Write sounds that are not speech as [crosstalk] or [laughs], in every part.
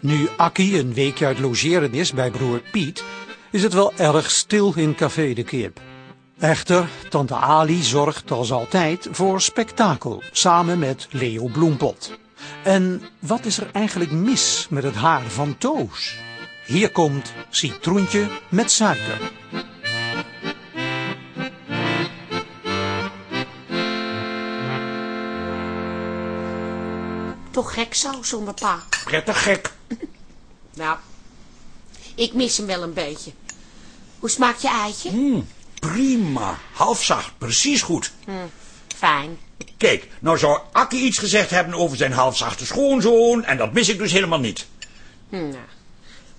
Nu Akkie een weekje uit logeren is bij broer Piet, is het wel erg stil in Café de Kip. Echter, tante Ali zorgt als altijd voor spektakel, samen met Leo Bloempot. En wat is er eigenlijk mis met het haar van Toos? Hier komt citroentje met suiker. Toch gek zo, zonder pa. Prettig gek. Nou, ik mis hem wel een beetje. Hoe smaakt je eitje? Mm, prima. Halfzacht, precies goed. Hm, fijn. Kijk, nou zou Akkie iets gezegd hebben over zijn halfzachte schoonzoon... en dat mis ik dus helemaal niet. Hm, nou,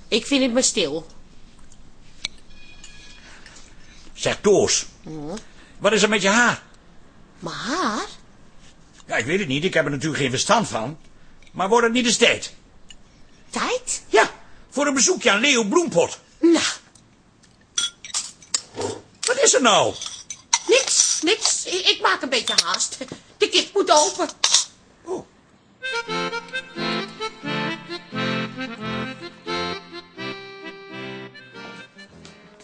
ik vind het maar stil. Zeg, Toos. Wat is er met je haar? Maar haar? Ja, ik weet het niet. Ik heb er natuurlijk geen verstand van. Maar wordt het niet eens tijd? Tijd? Ja, voor een bezoekje aan Leo Bloempot. Nou, Wat is er nou? niks, niks. Ik, ik maak een beetje haast. De kip moet open. Oh.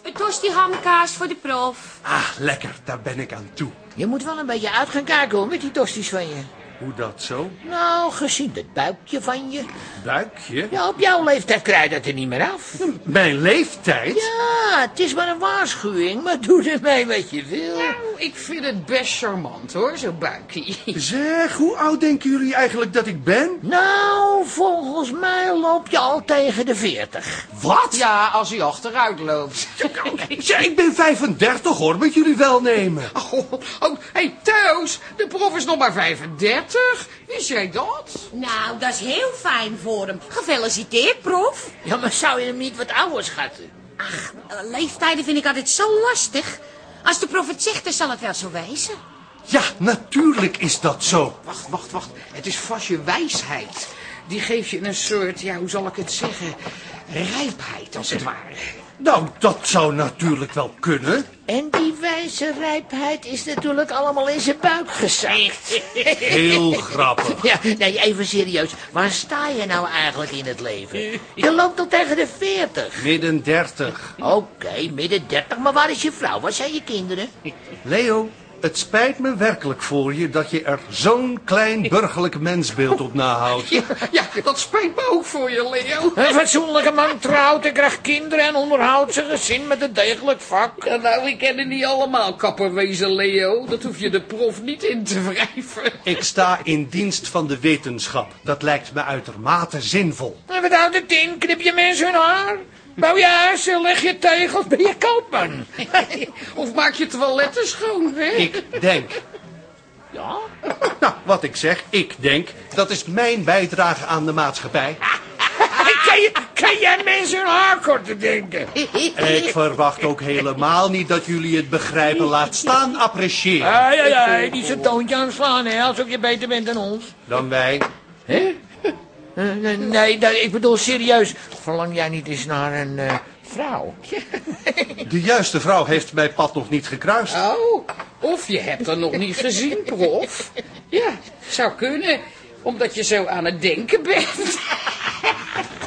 Een tosti hamkaas voor de prof. Ah, lekker, daar ben ik aan toe. Je moet wel een beetje uit gaan kijken hoor, met die tosties van je. Hoe dat zo? Nou, gezien het buikje van je. Buikje? Ja, op jouw leeftijd krijg je dat er niet meer af. Mijn leeftijd? Ja, het is maar een waarschuwing, maar doe ermee wat je wil. Nou, ik vind het best charmant hoor, zo'n buikie. Zeg, hoe oud denken jullie eigenlijk dat ik ben? Nou, volgens mij loop je al tegen de veertig. Wat? Ja, als hij achteruit loopt. [laughs] Zeg, ik ben 35 hoor, met jullie welnemen. Oh, oh, hey Toos, de prof is nog maar 35. Wist jij dat? Nou, dat is heel fijn voor hem. Gefeliciteerd, prof. Ja, maar zou je hem niet wat ouder schatten? Ach, leeftijden vind ik altijd zo lastig. Als de prof het zegt, dan zal het wel zo wezen. Ja, natuurlijk is dat zo. Wacht, wacht, wacht. Het is vast je wijsheid. Die geeft je een soort, ja, hoe zal ik het zeggen, rijpheid als het ware. Nou, dat zou natuurlijk wel kunnen. En die wijze rijpheid is natuurlijk allemaal in zijn buik gezakt. [laughs] Heel grappig. Ja, nee, even serieus. Waar sta je nou eigenlijk in het leven? Je loopt al tegen de veertig. Midden 30. Oké, midden dertig, maar waar is je vrouw? Waar zijn je kinderen? Leo, het spijt me werkelijk voor je dat je er zo'n klein burgerlijk mensbeeld op nahoudt. [laughs] Ja, ja, dat spijt me ook voor je, Leo. Een fatsoenlijke man trouwt en krijgt kinderen en onderhoudt zijn gezin met een degelijk vak. Ja, nou, ik ken het niet allemaal, kapperwezen Leo. Dat hoef je de prof niet in te wrijven. Ik sta in dienst van de wetenschap. Dat lijkt me uitermate zinvol. En wat houdt het in? Knip je mensen hun haar? Bouw je huizen, leg je tegels, ben je koopman? [laughs] Of maak je toiletten schoon, hè? Ik denk. Ja? [laughs] Nou, wat ik zeg, ik denk, dat is mijn bijdrage aan de maatschappij. [laughs] Kan, je, kan jij mensen hun haar korter denken? Ik verwacht ook helemaal niet dat jullie het begrijpen. Laat staan appreciëren. Ja, ja, ja, die zijn toontje aan het slaan, hè, alsof je beter bent dan ons. Dan wij. Hè? Eh, nee, nee, nee, ik bedoel serieus. Verlang jij niet eens naar een eh, vrouw? De juiste vrouw heeft mijn pad nog niet gekruist. Oh, of je hebt er nog niet gezien, prof. Ja, zou kunnen, omdat je zo aan het denken bent.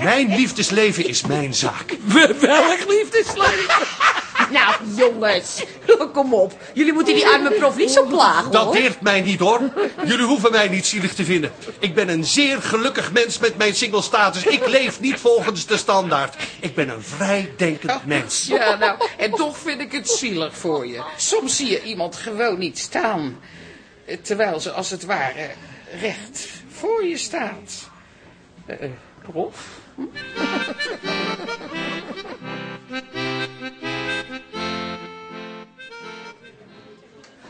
Mijn liefdesleven is mijn zaak. Welk liefdesleven? [laughs] Nou, jongens, [laughs] kom op. Jullie moeten die arme prof niet zo plagen, Dat hoor. deert mij niet hoor. Jullie hoeven mij niet zielig te vinden. Ik ben een zeer gelukkig mens met mijn single status. Ik leef niet volgens de standaard. Ik ben een vrijdenkend mens. Ja, nou, en toch vind ik het zielig voor je. Soms zie je iemand gewoon niet staan. eh, Terwijl ze als het ware recht voor je staat. Eh, prof? [laughs]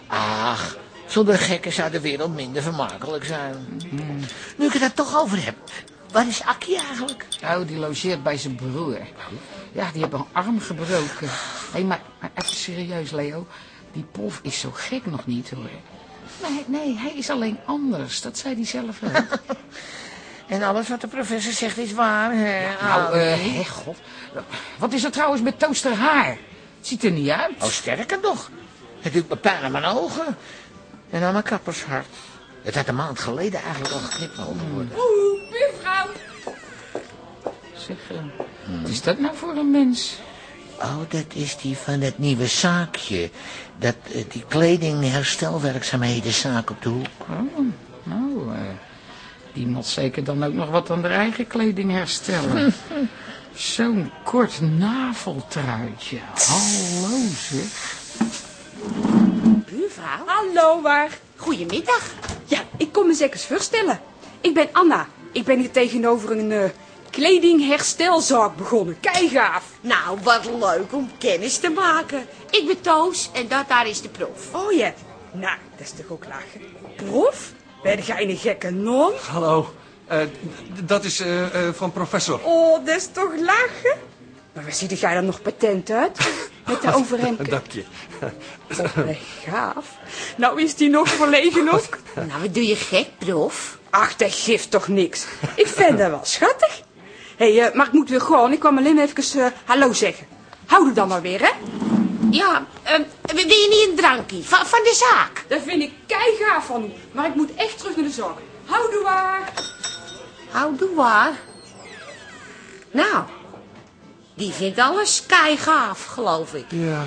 Ach, zonder gekken zou de wereld minder vermakelijk zijn. Nu ik het er toch over heb, waar is Akkie eigenlijk? Oh, die logeert bij zijn broer. Ja, die hebben een arm gebroken. Hé, maar, maar even serieus, Leo. Die prof is zo gek nog niet, hoor. Nee, nee, hij is alleen anders. Dat zei hij zelf ook. [laughs] En alles wat de professor zegt is waar, hè? nou, eh, god. Wat is er trouwens met toaster haar? Het ziet er niet uit. Oh, sterker nog. Het doet me pijn aan mijn ogen. En aan mijn kappershart. Het had een maand geleden eigenlijk al geknipt mogen worden. Oeh, buurvrouw. Zeg, eh, wat is dat nou voor een mens? Oh, dat is die van het nieuwe zaakje. Dat, eh, die kledingherstelwerkzaamhedenzaak op de hoek. Oh, nou, eh, die moet zeker dan ook nog wat aan de eigen kleding herstellen. [laughs] Zo'n kort naveltruitje. Hallo zeg. Buurvrouw? Hallo, waar? Goedemiddag. Ja, ik kom me zeker eens voorstellen. Ik ben Anna. Ik ben hier tegenover een eh, kledingherstelzaak begonnen. Keigaaf. Nou, wat leuk om kennis te maken. Ik ben Toos en dat daar is de proef. Oh ja. Nou, dat is toch ook lachen. Prof? Ben jij een gekke non? Hallo, eh, dat is eh, eh, van professor. Oh, dat is toch lachen? Maar waar ziet jij dan nog patent uit? [laughs] Met de overhemd. Dank je. Oh, gaaf. Nou is die nog verlegen ook. [laughs] Nou, wat doe je gek, prof? Ach, dat geeft toch niks. Ik vind dat wel schattig. Hé, hey, eh, maar ik moet weer gewoon. Ik kwam alleen even eh, hallo zeggen. Hou er dan maar weer, hè? Ja, ehm, wil je niet een drankje van, van de zaak? Dat vind ik keigaaf van u. Maar ik moet echt terug naar de zaak. Houdoe waar. Houdoe waar. Nou, die vindt alles keigaaf, geloof ik. Ja.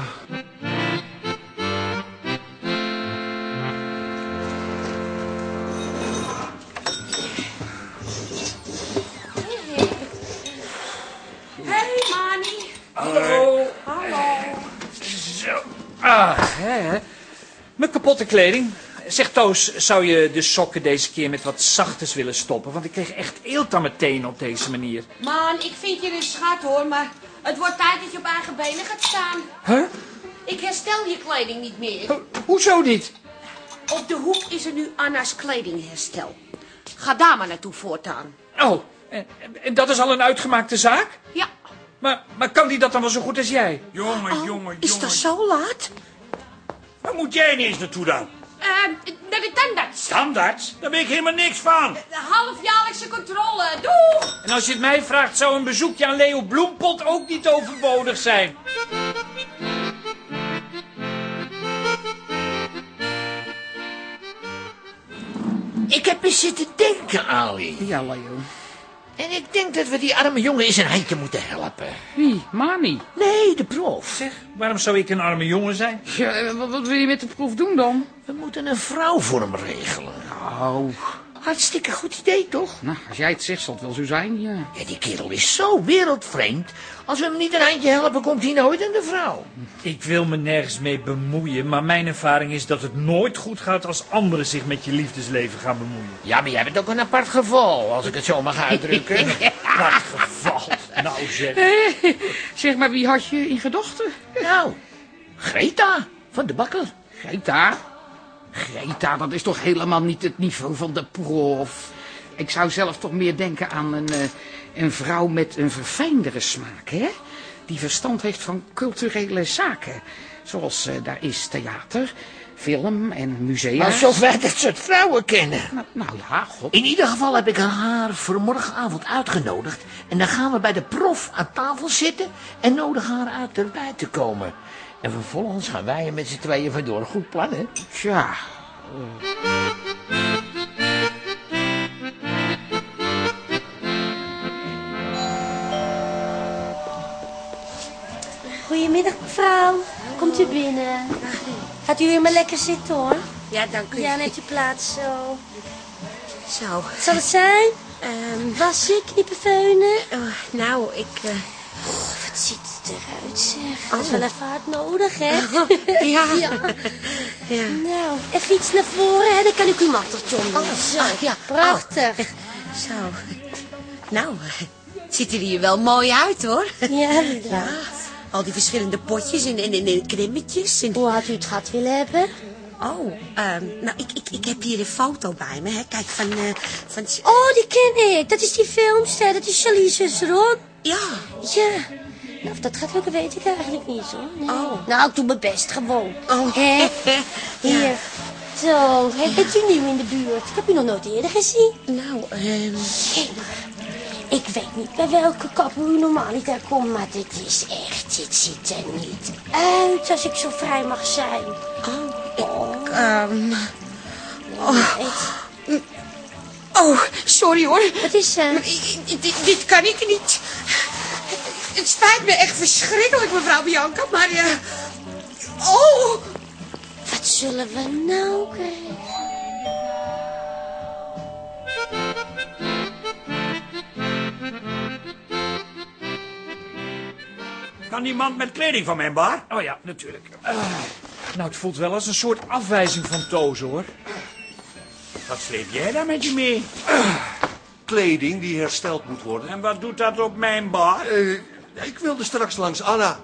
Hey, Mani. Hallo. Hallo. Zo. Ah, hè. Mijn kapotte kleding. Zeg Toos, zou je de sokken deze keer met wat zachters willen stoppen? Want ik kreeg echt eelt aan mijn tenen op deze manier. Man, ik vind je een schat hoor, maar het wordt tijd dat je op eigen benen gaat staan. Huh? Ik herstel je kleding niet meer. Ho- Hoezo niet? Op de hoek is er nu Anna's kledingherstel. Ga daar maar naartoe voortaan. Oh, en, en dat is al een uitgemaakte zaak? Ja. Maar, maar kan die dat dan wel zo goed als jij? Jongen, Oh, jongen, is jongen. dat zo laat? Waar moet jij ineens naartoe dan? Eh, naar de tandarts. Standaard? Daar weet ik helemaal niks van. De halfjaarlijkse controle. Doeg! En als je het mij vraagt, zou een bezoekje aan Leo Bloempot ook niet overbodig zijn. Ik heb eens zitten denken, Ali. Ja, Leo. En ik denk dat we die arme jongen eens een handje moeten helpen. Wie? Mani? Nee, de prof. Zeg, waarom zou ik een arme jongen zijn? Ja, eh, wat, wat wil je met de proef doen dan? We moeten een vrouw voor hem regelen. Oh, Hartstikke goed idee, toch? nou, als jij het zegt, zal het wel zo zijn, ja. Ja, die kerel is zo wereldvreemd. Als we hem niet een handje helpen, komt hij nooit aan de vrouw. Ik wil me nergens mee bemoeien, maar mijn ervaring is dat het nooit goed gaat als anderen zich met je liefdesleven gaan bemoeien. Ja, maar jij bent ook een apart geval, als ik het zo mag uitdrukken. [laughs] Wat geval. Nou zeg. Zeg maar, wie had je in gedachten? nou, Greta van de bakker. Greta? Greta, dat is toch helemaal niet het niveau van de prof. Ik zou zelf toch meer denken aan een, eh, een vrouw met een verfijndere smaak, hè? Die verstand heeft van culturele zaken. Zoals eh, daar is theater, film en musea. Maar zover dat soort vrouwen kennen. Nou, nou ja, god. In ieder geval heb ik haar voor morgenavond uitgenodigd. En dan gaan we bij de prof aan tafel zitten en nodigen haar uit erbij te komen. En vervolgens gaan wij er met z'n tweeën vandoor. Goed plan, hè? Tja, Goedemiddag mevrouw. Komt u binnen. Gaat u hier maar lekker zitten hoor. Ja, dank u. Ja, neemt u plaats zo. Zo. Zal het zijn? ehm, Wassen, knippen, veunen? eh, nou, ik... eh, het eruit zeg. Dat is wel even hard nodig hè. [laughs] ja. Ja. ja. Nou, even iets naar voren hè. Dan kan ik uw mattertje onder. Zo, ah, ja. prachtig. Zo. Nou, eh, ziet er hier wel mooi uit, hoor. Ja, Ja. inderdaad. Al die verschillende potjes en, en, en, krimmetjes. En... Hoe had u het gehad willen hebben? Oh, ehm, nou, ik, ik, ik heb hier een foto bij me, hè. Kijk, van... eh, van... Oh, die ken ik. Dat is die filmster. Dat is Charlize Theron. Ja. Ja. Nou, of dat gaat lukken, weet ik eigenlijk niet hoor. Nee. Oh. Nou, ik doe mijn best gewoon. Oh. Hè? [laughs] Hier. Zo, hè, bent u nieuw in de buurt? Ik heb u nog nooit eerder gezien. Nou, ehm... Ik weet niet bij welke kapper u normaal niet komt, maar dit is echt, dit ziet er niet uit als ik zo vrij mag zijn. Oh, ik... ehm, Oh. Oh, sorry hoor. Wat is er? Dit- dit kan ik niet. Het spijt me echt verschrikkelijk, mevrouw Bianca, maar... eh, oh, Wat zullen we nou krijgen? Kan die man met kleding van mijn bar? Oh ja, natuurlijk. Ah, nou, het voelt wel als een soort afwijzing van Toos, hoor. Wat sleep jij daar met je mee? Kleding die hersteld moet worden. En wat doet dat op mijn bar? Eh, ik wilde straks langs Anna.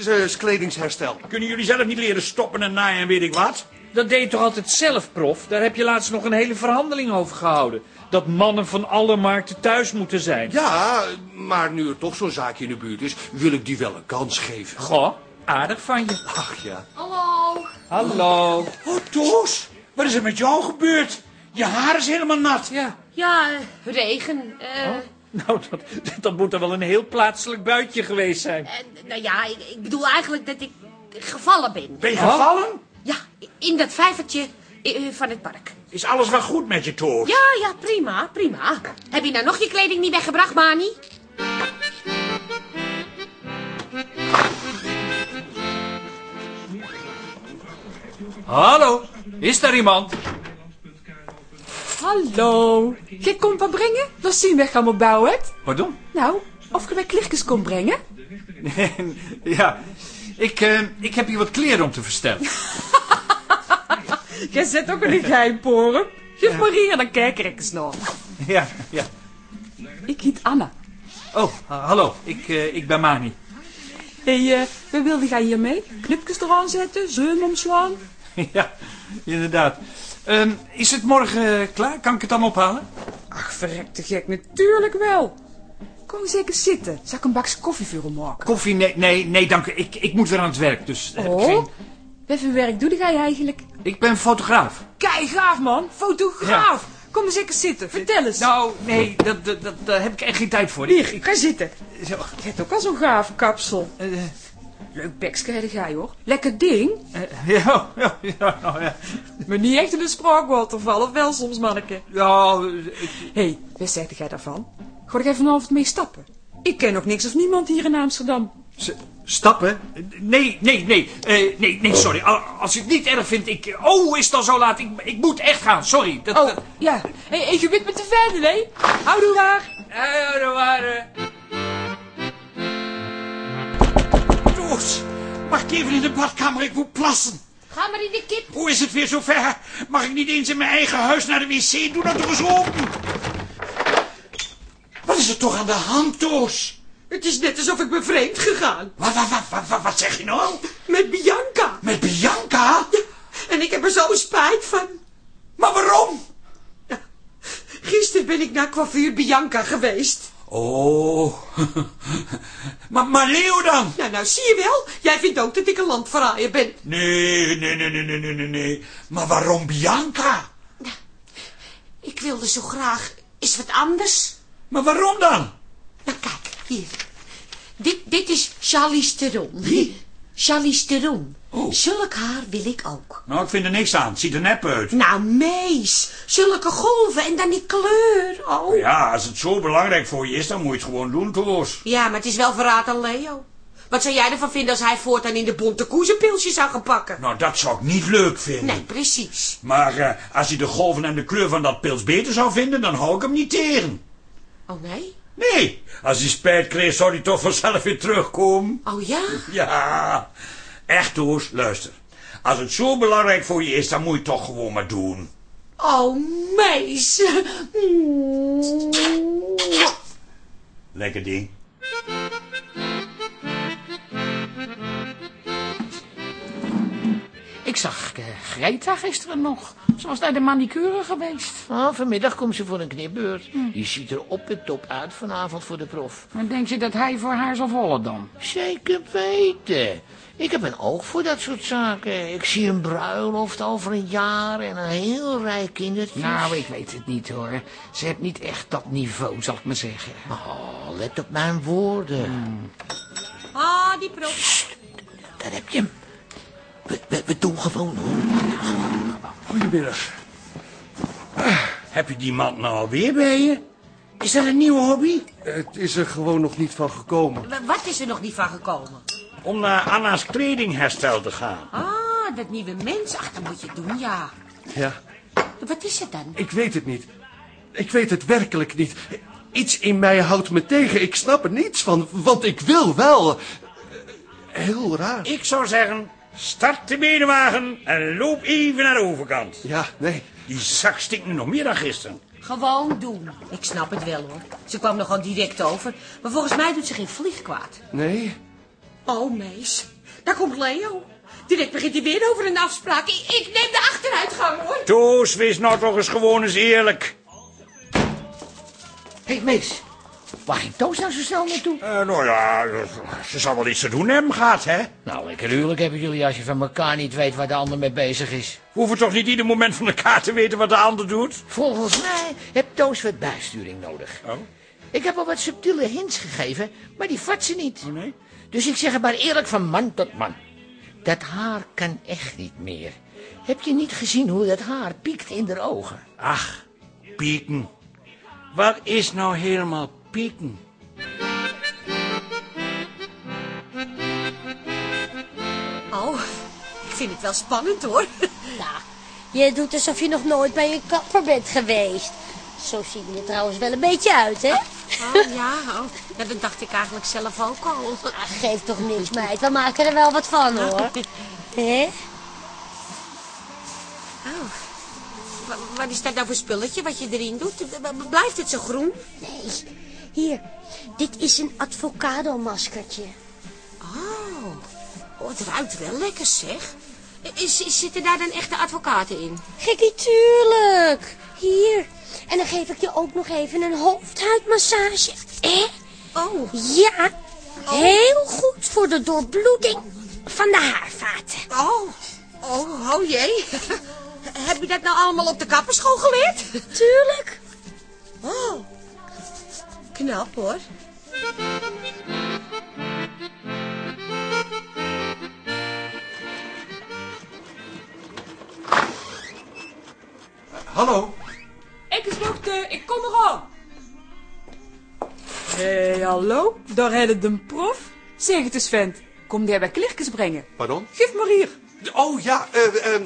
Ze is kledingsherstel. Kunnen jullie zelf niet leren stoppen en naaien en weet ik wat? Dat deed je toch altijd zelf, prof? Daar heb je laatst nog een hele verhandeling over gehouden. Dat mannen van alle markten thuis moeten zijn. Ja, maar nu er toch zo'n zaakje in de buurt is, wil ik die wel een kans geven. Goh, aardig van je. Ach ja. Hallo. Hallo. Oh, Toos, wat is er met jou gebeurd? Je haar is helemaal nat. Ja, Ja, eh, regen. eh, [laughs] nou, dat, dat moet dan wel een heel plaatselijk buitje geweest zijn. eh, nou ja, ik, ik bedoel eigenlijk dat ik gevallen ben. Ben je gevallen? Ja, in dat vijvertje eh, van het park. Is alles wel goed met je, Toos? Ja, ja, prima, prima. Heb je nou nog je kleding niet weggebracht, Mani? Hallo, is daar iemand? Hallo. Jij komt wat brengen? Dat zien we gaan bouwen. Pardon? Nou, of je mij klichtjes komt brengen? [laughs] ja, ik, eh, ik heb hier wat kleren om te verstellen. [laughs] Jij zet ook een geheimporen. Geef maar hier, dan kijk ik eens nog. ja, ja. Ik heet Anna. Oh, ha- hallo, ik, eh, ik ben Mani. Hé, hey, eh, we wilden gaan hier mee. Knipjes eraan zetten, zeun omslaan. [laughs] ja, inderdaad. Ehm, is het morgen eh, klaar? Kan ik het dan ophalen? Ach, verrekte gek, natuurlijk wel. Kom zeker zitten. Zal ik een bakje koffie voor je maken? Koffie? Nee, nee, nee, dank u. Ik, ik moet weer aan het werk, dus... eh, Oh, geen- wat voor werk doe jij eigenlijk? Ik ben fotograaf. Kijk, gaaf man. Fotograaf. Kom eens zeker zitten. Vertel eens. Nou, nee, dat, dat, dat, daar heb ik echt geen tijd voor. Hier, Ik, ga zitten. zo, Je hebt ook al zo'n gaaf kapsel. eh, Leuk bekske heb jij hoor. Lekker ding. eh, [laughs] ja, ja, ja, nou, ja. Maar niet echt in de spraakwater of wel soms, manneke. Ja, eh, ik- Hé, hey, wat zegt jij daarvan? Ga ik even vanavond mee stappen? Ik ken nog niks of niemand hier in Amsterdam. S- Stappen? Nee, nee, nee. Eh, nee, nee, sorry. Al- Als je het niet erg vindt, ik... Oh, is het al zo laat? Ik, ik moet echt gaan, sorry. Dat, Oh, ja. Hé, hey, je bent met de verder, hè? Houdoe waar. Eh, er mag ik even in de badkamer? Ik moet plassen. Ga maar in de kip. Hoe is het weer zover? Mag ik niet eens in mijn eigen huis naar de wc? Doe dat toch eens open. Wat is er toch aan de hand, Toos? het is net alsof ik ben vreemd gegaan. Wat, wat, wat, wat, wat, wat zeg je nou? Met Bianca. Met Bianca? En ik heb er zo spijt van. Maar waarom? Gisteren ben ik naar coiffure Bianca geweest. Oh. [laughs] maar, maar Leo dan? Nou, nou, zie je wel. Jij vindt ook dat ik een landverraaier ben. Nee, nee, nee, nee, nee, nee, nee. Maar waarom Bianca? Ik wilde zo graag eens wat anders. Maar waarom dan? Nou, kijk, hier. Dit, dit is Charlize Theron. Wie? Charlize Theron. Oh. Zulk haar wil ik ook. Nou, ik vind er niks aan. Het ziet er nep uit. Nou, mees. Zulke golven en dan die kleur. Oh. Ja, als het zo belangrijk voor je is, dan moet je het gewoon doen, Toos. Ja, maar het is wel verraad aan Leo. Wat zou jij ervan vinden als hij voortaan in de bonte koers een pilsje zou gaan pakken? Nou, dat zou ik niet leuk vinden. Nee, precies. Maar eh, als hij de golven en de kleur van dat pils beter zou vinden, dan hou ik hem niet tegen. Oh nee? Nee, als hij spijt kreeg, zou hij toch vanzelf weer terugkomen. Oh ja? Ja, echt Toos, luister. Als het zo belangrijk voor je is, dan moet je het toch gewoon maar doen. Oh, mees. Lekker ding. Eh, Greta gisteren nog. Ze was naar de manicure geweest. Ah, vanmiddag komt ze voor een knipbeurt. Die ziet er op en top uit vanavond voor de prof. Maar denk je dat hij voor haar zal vallen dan? Zeker weten. Ik heb een oog voor dat soort zaken. Ik zie een bruiloft over een jaar en een heel rijk kindertje. Nou, ik weet het niet hoor. Ze heeft niet echt dat niveau, zal ik maar zeggen. Oh, let op mijn woorden. Ah, die prof. Daar heb je hem. We, we, we doen gewoon hoor. Goedemiddag. Ah, Heb je die man nou alweer bij je? Is dat een nieuwe hobby? Het is er gewoon nog niet van gekomen. Wa- Wat is er nog niet van gekomen? Om naar Anna's kledingherstel te gaan. Ah, dat nieuwe mens. Ach, dat moet je doen, ja. Ja, Wat is het dan? ik weet het niet. Ik weet het werkelijk niet. Iets in mij houdt me tegen. Ik snap er niets van, want ik wil wel. Heel raar. Ik zou zeggen, start de benenwagen en loop even naar de overkant. Ja, nee. Die zak stinkt nu nog meer dan gisteren. Gewoon doen. Ik snap het wel, hoor. Ze kwam nog gewoon direct over. Maar volgens mij doet ze geen vlieg kwaad. Nee? Oh, mees. Daar komt Leo. Direct begint hij weer over een afspraak. Ik, ik neem de achteruitgang, hoor. Toos, wees nou toch eens gewoon eens eerlijk. Hé, hey, Mees. Waar ging Toos nou zo snel naartoe? Eh, nou ja, ze zal wel iets te doen hebben gehad, hè? Nou, lekker huwelijk hebben jullie als je van elkaar niet weet waar de ander mee bezig is. We hoeven toch niet ieder moment van elkaar te weten wat de ander doet? Volgens mij heeft Toos wat bijsturing nodig. Oh? Ik heb al wat subtiele hints gegeven, maar die vat ze niet. Oh, nee? Dus ik zeg het maar eerlijk van man tot man. Dat haar kan echt niet meer. Heb je niet gezien hoe dat haar piekt in de ogen? Ach, pieken. Wat is nou helemaal pieken? Oh, ik vind het wel spannend, hoor. [laughs] Nou, je doet alsof je nog nooit bij een kapper bent geweest. Zo zie je er trouwens wel een beetje uit, hè? Oh, ja. Oh. ja dat dacht ik eigenlijk zelf ook al. Ah, geeft toch niks, meid. We maken er wel wat van, hoor. [laughs] Hè? Oh. Wa- Wat is dat nou voor spulletje wat je erin doet? Blijft het zo groen? Nee. Hier, dit is een avocado-maskertje. Oh. oh, het ruikt wel lekker, zeg. Is, is- zitten daar dan echte advocaten in? Gekkie, tuurlijk. Hier. En dan geef ik je ook nog even een hoofdhuidmassage. Eh? Oh. Ja. Heel goed voor de doorbloeding van de haarvaten. Oh. Oh, oh jee. [laughs] Heb je dat nou allemaal op de kapperschool geleerd? Tuurlijk. Oh. Knap, hoor. Hallo? Ik is nog de, ik kom eraan. Hé, hey, hallo, daar hebben de prof. Zeg het eens, vent. Kom jij bij klerkens brengen? Pardon? Geef maar hier. Oh ja, eh, eh,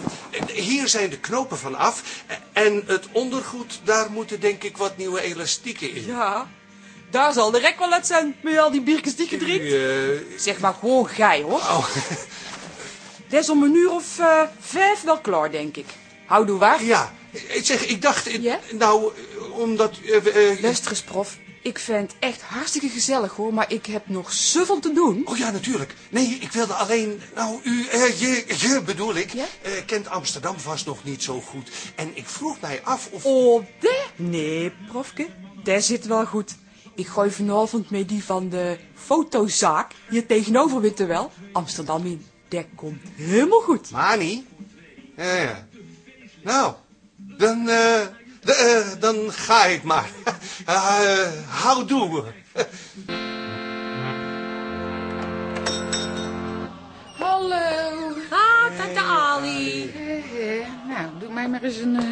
hier zijn de knopen van af. En het ondergoed, daar moeten denk ik wat nieuwe elastieken in. Ja, daar zal de rek wel uit zijn, met al die biertjes die je drinkt. Zeg maar gewoon gij, hoor. oh, [laughs] Dat is om een uur of eh, vijf wel klaar, denk ik. Houdoe waar? ja, ik zeg, ik dacht, eh, Ja? nou, eh, omdat... eh, Luister eens, prof. Ik vind het echt hartstikke gezellig, hoor. Maar ik heb nog zoveel te doen. Oh ja, natuurlijk. Nee, ik wilde alleen... Nou, u, eh, je, je bedoel ik, Ja? eh, kent Amsterdam vast nog niet zo goed. En ik vroeg mij af of... Oh, de? Nee, profke. Dat zit wel goed. Ik gooi vanavond met die van de fotozaak hier tegenover, weet je wel. Amsterdam in. Dat komt helemaal goed. Mani? Ja, ja. Nou, dan, eh, eh, dan ga ik maar. [laughs] Uh, houdoe. [laughs] Hallo. Ah, tante Ali. Eh, eh, nou, doe mij maar eens een, eh,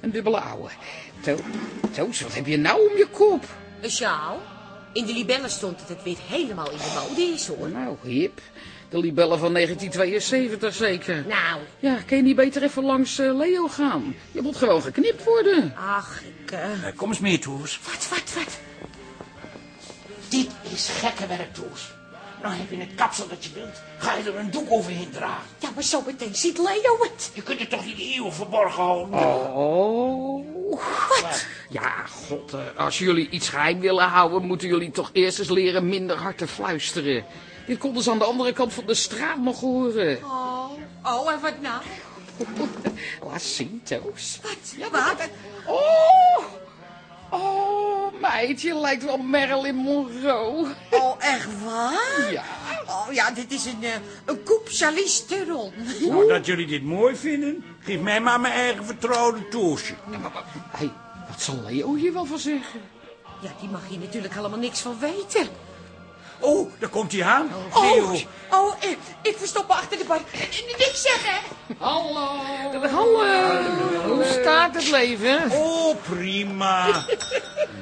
een dubbele ouwe. To Toos, wat heb je nou om je kop? Een sjaal? In de libellen stond dat het weer helemaal in de mode is, hoor. Nou, hip. De libellen van 1972 zeker. Nou, Ja, kan je niet beter even langs eh, Leo gaan? Je moet gewoon geknipt worden. ach, ik... eh, Eh, kom eens mee, Toos. Wat, wat, wat? Dit is gekke werk, Toos. Nou heb je het kapsel dat je wilt. Ga je er een doek overheen dragen. Ja, maar zo meteen ziet Leo het. Je kunt het toch niet eeuwig verborgen houden? Oh. Wat? Ja, god, eh, als jullie iets geheim willen houden, moeten jullie toch eerst eens leren minder hard te fluisteren. Dit konden ze aan de andere kant van de straat nog horen. Oh, oh, en wat nou? [laughs] Laat zien, Toos. Wat? wat? Oh! Oh, meid, je lijkt wel Marilyn Monroe. Oh, echt waar? Ja. Oh ja, dit is een, eh, een koep Charlize Theron. Nou, dat jullie dit mooi vinden, geef mij maar mijn eigen vertrouwde Toosje. Hé, wat zal Leo hier wel van zeggen? Ja, die mag hier natuurlijk helemaal niks van weten. Oh, daar komt hij aan. Oh, oh ik, ik verstop me achter de bar. Niks zeggen. Hallo. Hallo. Hoe staat het leven? Oh, prima. [laughs]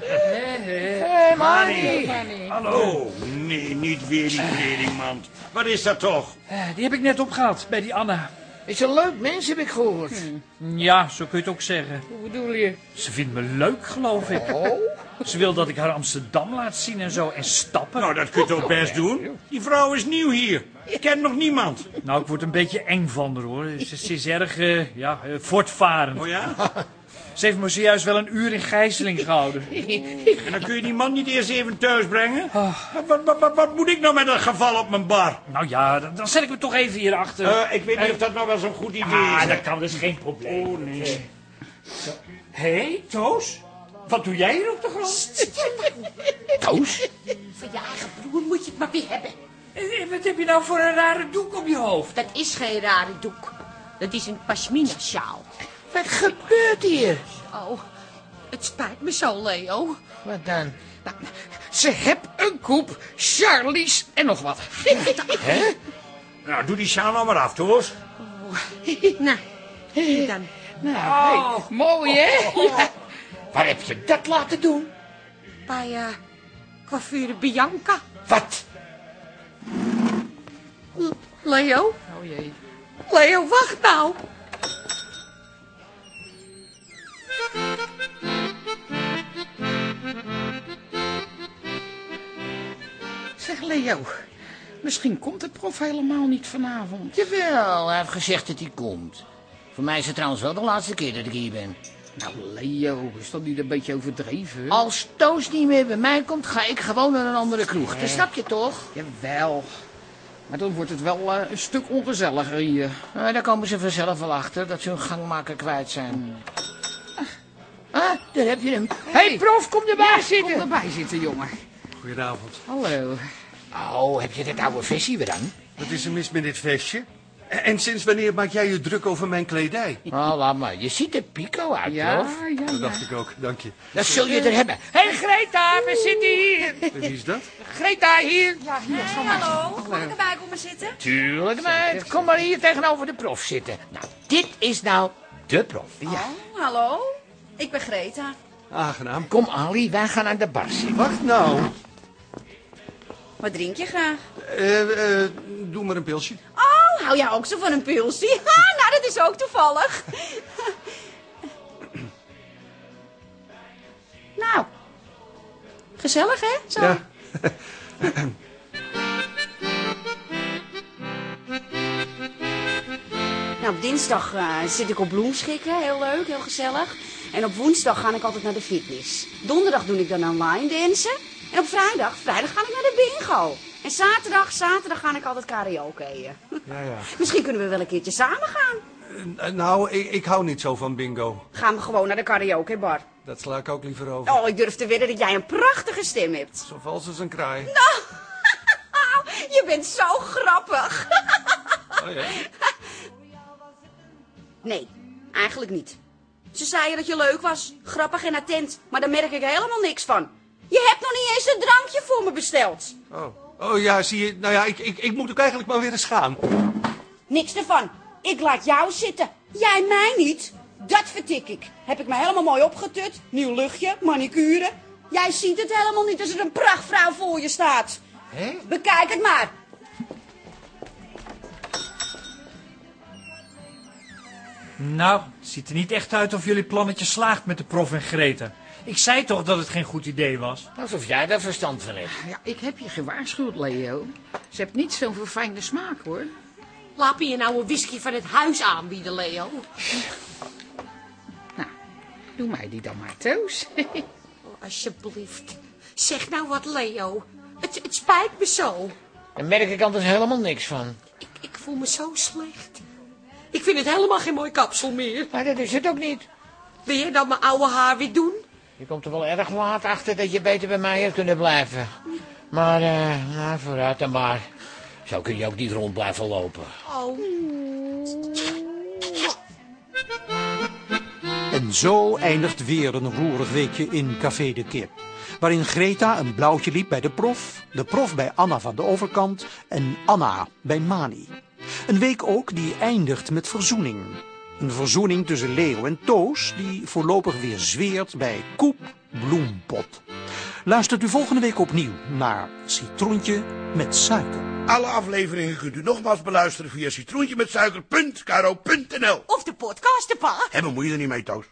Hé, Manny. Oh, nee, niet weer die kledingmand. Wat is dat toch? Eh, Die heb ik net opgehaald bij die Anna. Is een leuk mens, heb ik gehoord. Ja, zo kun je het ook zeggen. Hoe bedoel je? Ze vindt me leuk, geloof ik. Ze wil dat ik haar Amsterdam laat zien en zo en stappen. Nou, dat kun je toch best doen? Die vrouw is nieuw hier. Ik ken nog niemand. Nou, ik word een beetje eng van haar, hoor. Ze, ze is erg, eh, ja, eh, voortvarend. Oh ja? Ze heeft me zojuist wel een uur in gijzeling gehouden. En dan kun je die man niet eerst even thuis brengen? Wat, wat, wat, wat moet ik nou met dat geval op mijn bar? Nou ja, dan, dan zet ik me toch even hierachter. Eh, ik weet niet of dat nou wel zo'n goed idee ah, is. dat kan dus geen probleem. Oh, nee. Hé, hey, Toos? Wat doe jij hier op de grond? Toos? Van je eigen broer moet je het maar weer hebben. Eh, Wat heb je nou voor een rare doek op je hoofd? Dat is geen rare doek. Dat is een pashmina sjaal. Wat gebeurt hier? Oh, het spijt me zo, Leo. Wat dan? Nou, ze heeft een koep, Charlies en nog wat. [laughs] Hè? Nou, doe die sjaal nou maar af, Toos. nou, dan. Nou, hey, mooi hè? Ja. Waar heb je dat laten doen? Bij eh coiffure Bianca. Wat? Leo? Oh jee. Leo, wacht nou. Zeg Leo, misschien komt de prof helemaal niet vanavond. Jawel, hij heeft gezegd dat hij komt. Voor mij is het trouwens wel de laatste keer dat ik hier ben. Nou Leo, is dat niet een beetje overdreven? Als Toos niet meer bij mij komt, ga ik gewoon naar een andere kroeg. Dat snap je toch? Jawel. Maar dan wordt het wel eh, een stuk ongezelliger hier. Nou, daar komen ze vanzelf wel achter dat ze hun gangmaker kwijt zijn. Ah, daar heb je hem. Hé, hey, prof, kom erbij zitten. Kom erbij zitten, jongen. Goedenavond. Hallo. Oh, heb je dat oude versie weer aan? Wat is er mis met dit vestje? En, sinds wanneer maak jij je druk over mijn kledij? Oh, laat maar. Je ziet er pico uit, Ja, prof. ja, Dat ja. dacht ik ook, dank je. Dat zul je er hebben. Hé, hey, Greta, we zitten hier. Wie is dat? Greta, hier. hallo, mag ik erbij komen zitten? Tuurlijk, meid. Kom maar hier tegenover de prof zitten. Nou, dit is nou de prof. Ja. Oh, hallo. Ik ben Greta. Aangenaam. Kom, Ali, wij gaan aan de bar zitten. Wacht nou. Wat drink je graag? Eh, eh, doe maar een pilsje. Oh, hou jij ook zo van een pilsie? [laughs] Ha, nou, dat is ook toevallig. [laughs] nou, gezellig hè? Zo. Ja. [laughs] Nou, op dinsdag eh, zit ik op bloemschikken. Heel leuk, heel gezellig. En op woensdag ga ik altijd naar de fitness. Donderdag doe ik dan online dansen. En op vrijdag, vrijdag ga ik naar de bingo. En zaterdag, zaterdag ga ik altijd karaokeën. [laughs] Ja, ja. Misschien kunnen we wel een keertje samen gaan. Eh, nou, ik, ik hou niet zo van bingo. Gaan we gewoon naar de karaokebar. Dat sla ik ook liever over. Oh, ik durf te wedden dat jij een prachtige stem hebt. Zo vals als een kraai. [laughs] Je bent zo grappig. Oh, ja. [laughs] Nee, eigenlijk niet. Ze zeiden dat je leuk was, grappig en attent, maar daar merk ik helemaal niks van. Je hebt nog niet eens een drankje voor me besteld. Oh. oh ja, zie je. Nou ja, ik, ik, ik moet ook eigenlijk maar weer eens gaan. Niks ervan. Ik laat jou zitten. Jij mij niet. Dat vertik ik. Heb ik me helemaal mooi opgetut. Nieuw luchtje, manicure. Jij ziet het helemaal niet als er een prachtvrouw voor je staat. Hè? Bekijk het maar. Nou, het ziet er niet echt uit of jullie plannetje slaagt met de prof en Greta. Ik zei toch dat het geen goed idee was? Alsof jij daar verstand van hebt. Ja, ik heb je gewaarschuwd, Leo. Ze heeft niet zo'n verfijnde smaak, hoor. Laat me je nou een whisky van het huis aanbieden, Leo. Nou, doe mij die dan maar, Toos. [laughs] Oh, alsjeblieft. Zeg nou wat, Leo. Het, het spijt me zo. Daar merk ik anders helemaal niks van. Ik, ik voel me zo slecht. Ik vind het helemaal geen mooi kapsel meer. Maar dat is het ook niet. Wil jij dan mijn oude haar weer doen? Je komt er wel erg laat achter dat je beter bij mij hebt kunnen blijven. Maar, eh, nou, vooruit dan maar. Zo kun je ook niet rond blijven lopen. Oh. En zo eindigt weer een roerig weekje in Café de Kip. Waarin Greta een blauwtje liep bij de prof, de prof bij Anna van de overkant en Anna bij Mani. Een week ook die eindigt met verzoening. Een verzoening tussen Leo en Toos, die voorlopig weer zweert bij Koep Bloempot. Luistert u volgende week opnieuw naar Citroentje met suiker. Alle afleveringen kunt u nogmaals beluisteren via citroentje met suiker.karo.nl. Of de podcast, pa. En bemoei je er niet mee, Toos.